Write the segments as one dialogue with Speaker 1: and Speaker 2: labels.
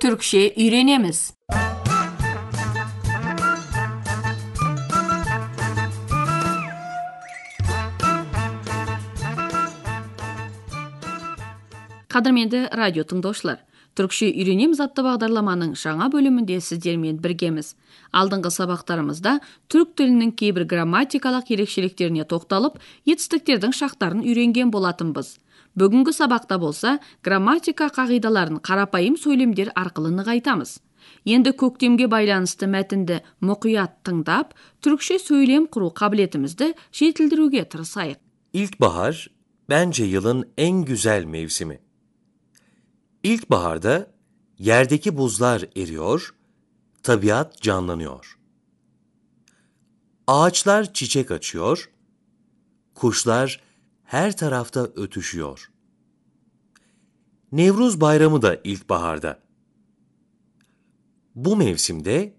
Speaker 1: Türkçe үйренеміз. Қадірменді радио тыңдаушылар, түркше үйренеміз атты бағдарламаның жаңа бөлімінде сіздермен біргеміз. Алдыңғы сабақтарымызда түрік тілінің кейбір грамматикалық ерекшеліктеріне тоқталып, етістіктердің шақтарын үйренген болатынбыз. Бүгінгі сабақта болса, грамматика қағидаларын қарапайым сөйлемдер арқылы нығайтамыз. Енді көктемге байланысты мәтінді мұқият тыңдап, түркше сөйлем құру қабілетімізді жетілдіруге тырысайық.
Speaker 2: İlkbahar bence yılın en güzel mevsimi. İlkbaharda yerdeki buzlar eriyor, tabiat canlanıyor. Ağaçlar çiçek açıyor, kuşlar her tarafta ötüşüyor. Nevruz bayramı da ilkbaharda. Bu mevsimde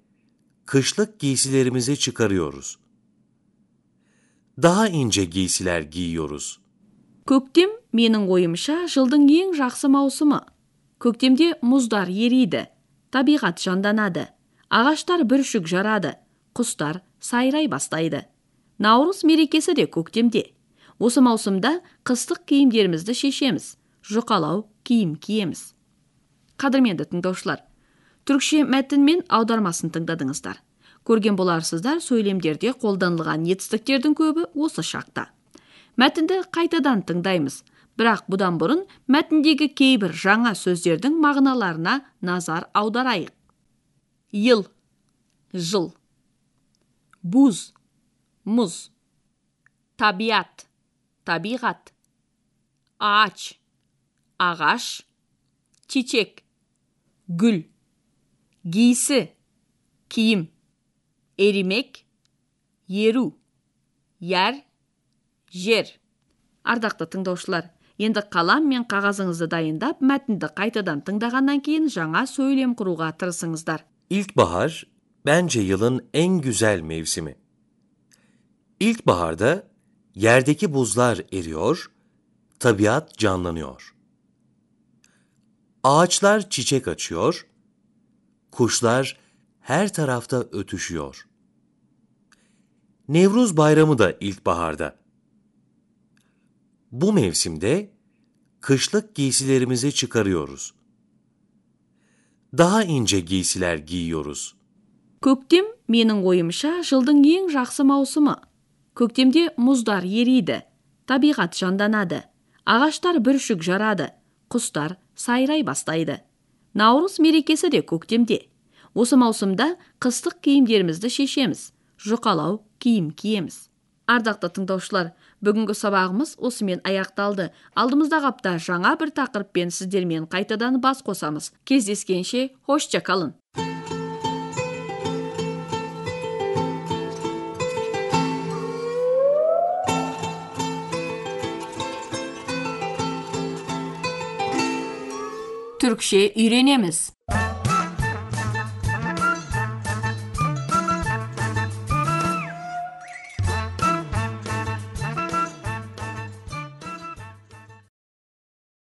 Speaker 2: kışlık giysilerimizi çıkarıyoruz. Daha ince giysiler giyiyoruz.
Speaker 1: Көктем менің ойымша жылдың ең жақсы маусымы. Көктемде мұздар ериді, табиғат жанданады, ағаштар бүршік жарады, құстар сайрай бастайды. Наурыз мерекесі де көктемде. Осы маусымда қыстық киімдерімізді шешеміз, жұқалау киім киеміз. Қадірменді тыңдаушылар, түркше мәтін мен аудармасын тыңдадыңыздар. Көрген боларсыздар сөйлемдерде қолданылған етістіктердің көбі осы шақта. Мәтінді қайтадан тыңдаймыз, бірақ бұдан бұрын мәтіндегі кейбір жаңа сөздердің мағыналарына назар аударайық. Йыл, жыл, буз, мұз, табиат, табиғат, ağaç, ағаш, чечек, гүл, гийсі, киім, еримек, еру, яр, жер. Ардақты тыңдаушылар, енді қалам мен қағазыңызды дайындап, мәтінді қайтадан тыңдағаннан кейін жаңа сөйлем құруға тырысыңыздар.
Speaker 2: İlkbahar bence yılın en güzel mevsimi. İlkbaharda yerdeki buzlar eriyor, tabiat canlanıyor. Ağaçlar çiçek açıyor, kuşlar her tarafta ötüşüyor. Nevruz bayramı da ilkbaharda. Bu mevsimde kışlık giysilerimizi çıkarıyoruz. Daha ince giysiler giyiyoruz.
Speaker 1: Көктем менің ойымша жылдың ең жақсы маусымы. Көктемде мұздар ериді, табиғат жанданады, ағаштар бүршік жарады, құстар сайрай бастайды. Наурыз мерекесі де көктемде. Осы маусымда қыстық киімдерімізді шешеміз, жұқалау киім киеміз. Ардақты тыңдаушылар, бүгінгі сабағымыз осымен аяқталды. Алдымыздағы апта жаңа бір тақырыппен сіздермен қайтадан бас қосамыз. Кездескенше, hoşça kalın. Türkçe үйренеміз.